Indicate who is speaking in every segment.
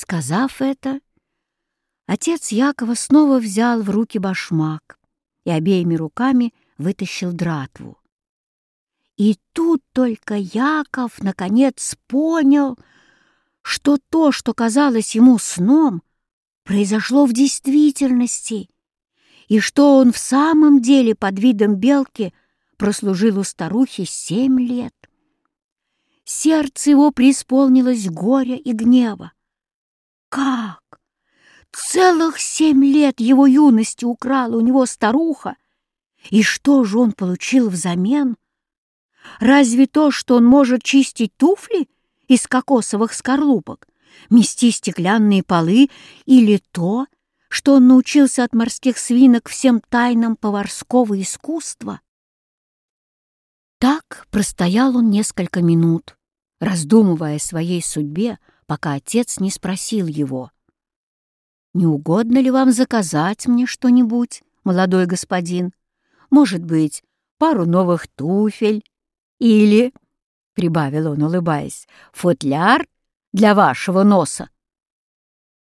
Speaker 1: Сказав это, отец Якова снова взял в руки башмак и обеими руками вытащил дратву. И тут только Яков наконец понял, что то, что казалось ему сном, произошло в действительности, и что он в самом деле под видом белки прослужил у старухи семь лет. Сердце его преисполнилось горя и гнева. Как? Целых семь лет его юности украла у него старуха, и что же он получил взамен? Разве то, что он может чистить туфли из кокосовых скорлупок, мести стеклянные полы, или то, что он научился от морских свинок всем тайнам поварского искусства? Так простоял он несколько минут, раздумывая о своей судьбе, пока отец не спросил его. «Не угодно ли вам заказать мне что-нибудь, молодой господин? Может быть, пару новых туфель или, — прибавил он, улыбаясь, — футляр для вашего носа.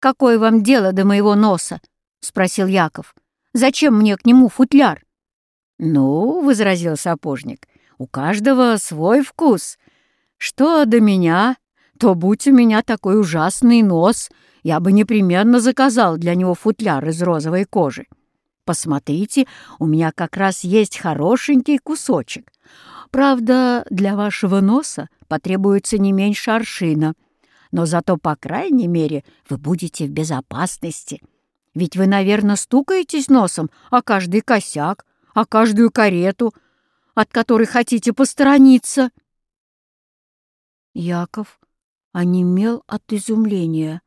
Speaker 1: «Какое вам дело до моего носа?» — спросил Яков. «Зачем мне к нему футляр?» «Ну, — возразил сапожник, — у каждого свой вкус. Что до меня, то будь у меня такой ужасный нос, я бы непременно заказал для него футляр из розовой кожи. Посмотрите, у меня как раз есть хорошенький кусочек. Правда, для вашего носа потребуется не меньше аршина, но зато, по крайней мере, вы будете в безопасности. Ведь вы, наверное, стукаетесь носом о каждый косяк, о каждую карету, от которой хотите посторониться. Яков онемел от изумления.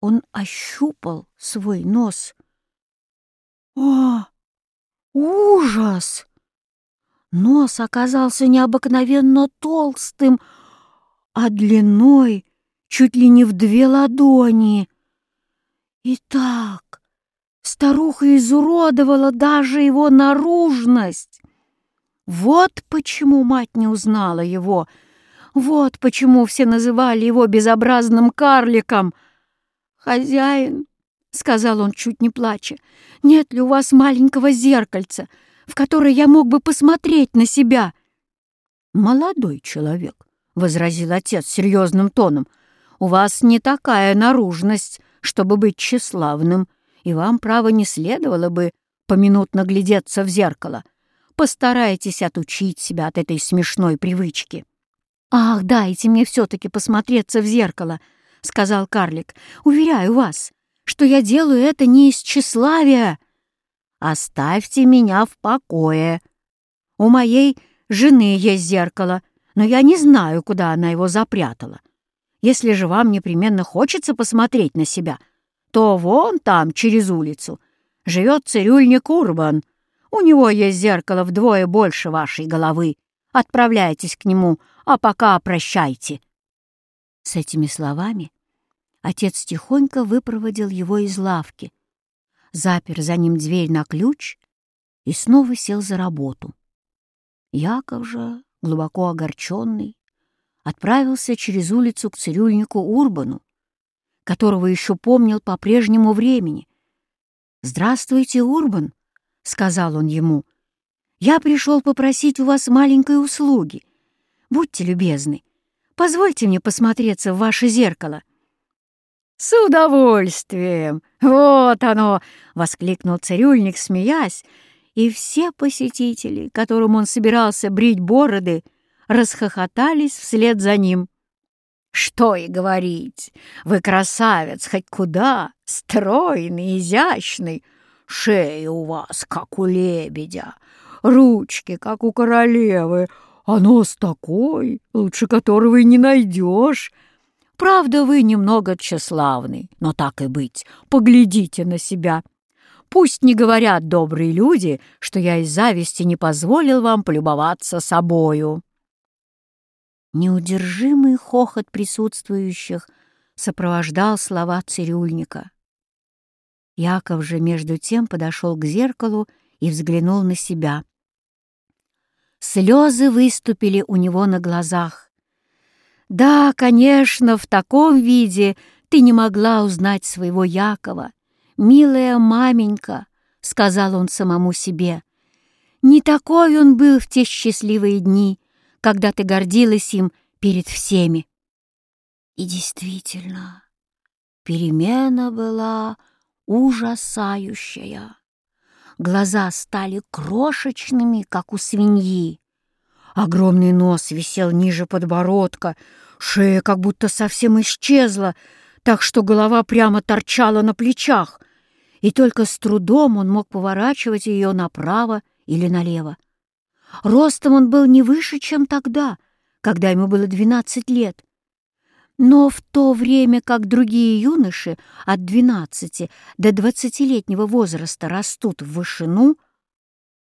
Speaker 1: Он ощупал свой нос. О, ужас! Нос оказался необыкновенно толстым, а длиной чуть ли не в две ладони. Итак, старуха изуродовала даже его наружность. Вот почему мать не узнала его, вот почему все называли его безобразным карликом. «Хозяин», — сказал он, чуть не плача, — «нет ли у вас маленького зеркальца?» в которой я мог бы посмотреть на себя. «Молодой человек», — возразил отец серьезным тоном, — «у вас не такая наружность, чтобы быть тщеславным, и вам, право, не следовало бы поминутно глядеться в зеркало. Постарайтесь отучить себя от этой смешной привычки». «Ах, дайте мне все-таки посмотреться в зеркало», — сказал карлик. «Уверяю вас, что я делаю это не из тщеславия, «Оставьте меня в покое. У моей жены есть зеркало, но я не знаю, куда она его запрятала. Если же вам непременно хочется посмотреть на себя, то вон там, через улицу, живет цирюльник Урбан. У него есть зеркало вдвое больше вашей головы. Отправляйтесь к нему, а пока прощайте». С этими словами отец тихонько выпроводил его из лавки, запер за ним дверь на ключ и снова сел за работу. Яков же, глубоко огорченный, отправился через улицу к цирюльнику Урбану, которого еще помнил по прежнему времени. «Здравствуйте, Урбан», — сказал он ему, — «я пришел попросить у вас маленькой услуги. Будьте любезны, позвольте мне посмотреться в ваше зеркало». «С удовольствием! Вот оно!» — воскликнул цирюльник, смеясь, и все посетители, которым он собирался брить бороды, расхохотались вслед за ним. «Что и говорить! Вы красавец хоть куда, стройный, изящный, шея у вас, как у лебедя, ручки, как у королевы, а нос такой, лучше которого и не найдешь!» Правда, вы немного тщеславный, но так и быть, поглядите на себя. Пусть не говорят добрые люди, что я из зависти не позволил вам полюбоваться собою». Неудержимый хохот присутствующих сопровождал слова цирюльника. Яков же между тем подошел к зеркалу и взглянул на себя. Слезы выступили у него на глазах. Да, конечно, в таком виде ты не могла узнать своего Якова, милая маменька», — сказал он самому себе. «Не такой он был в те счастливые дни, когда ты гордилась им перед всеми». И действительно, перемена была ужасающая. Глаза стали крошечными, как у свиньи. Огромный нос висел ниже подбородка, шея как будто совсем исчезла, так что голова прямо торчала на плечах, и только с трудом он мог поворачивать ее направо или налево. Ростом он был не выше, чем тогда, когда ему было двенадцать лет, но в то время как другие юноши от 12 до 20-летнего возраста растут в вышину,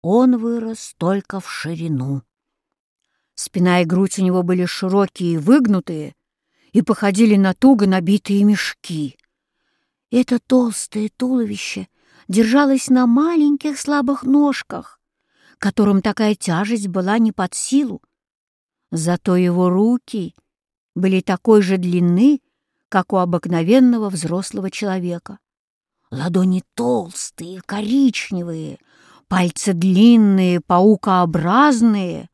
Speaker 1: он вырос только в ширину. Спина и грудь у него были широкие и выгнутые и походили на туго набитые мешки. Это толстое туловище держалось на маленьких слабых ножках, которым такая тяжесть была не под силу. Зато его руки — были такой же длины, как у обыкновенного взрослого человека. Ладони толстые, коричневые, пальцы длинные, паукообразные,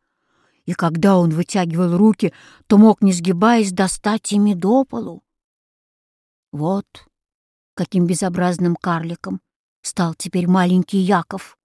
Speaker 1: и когда он вытягивал руки, то мог, не сгибаясь, достать ими до полу. Вот каким безобразным карликом стал теперь маленький Яков.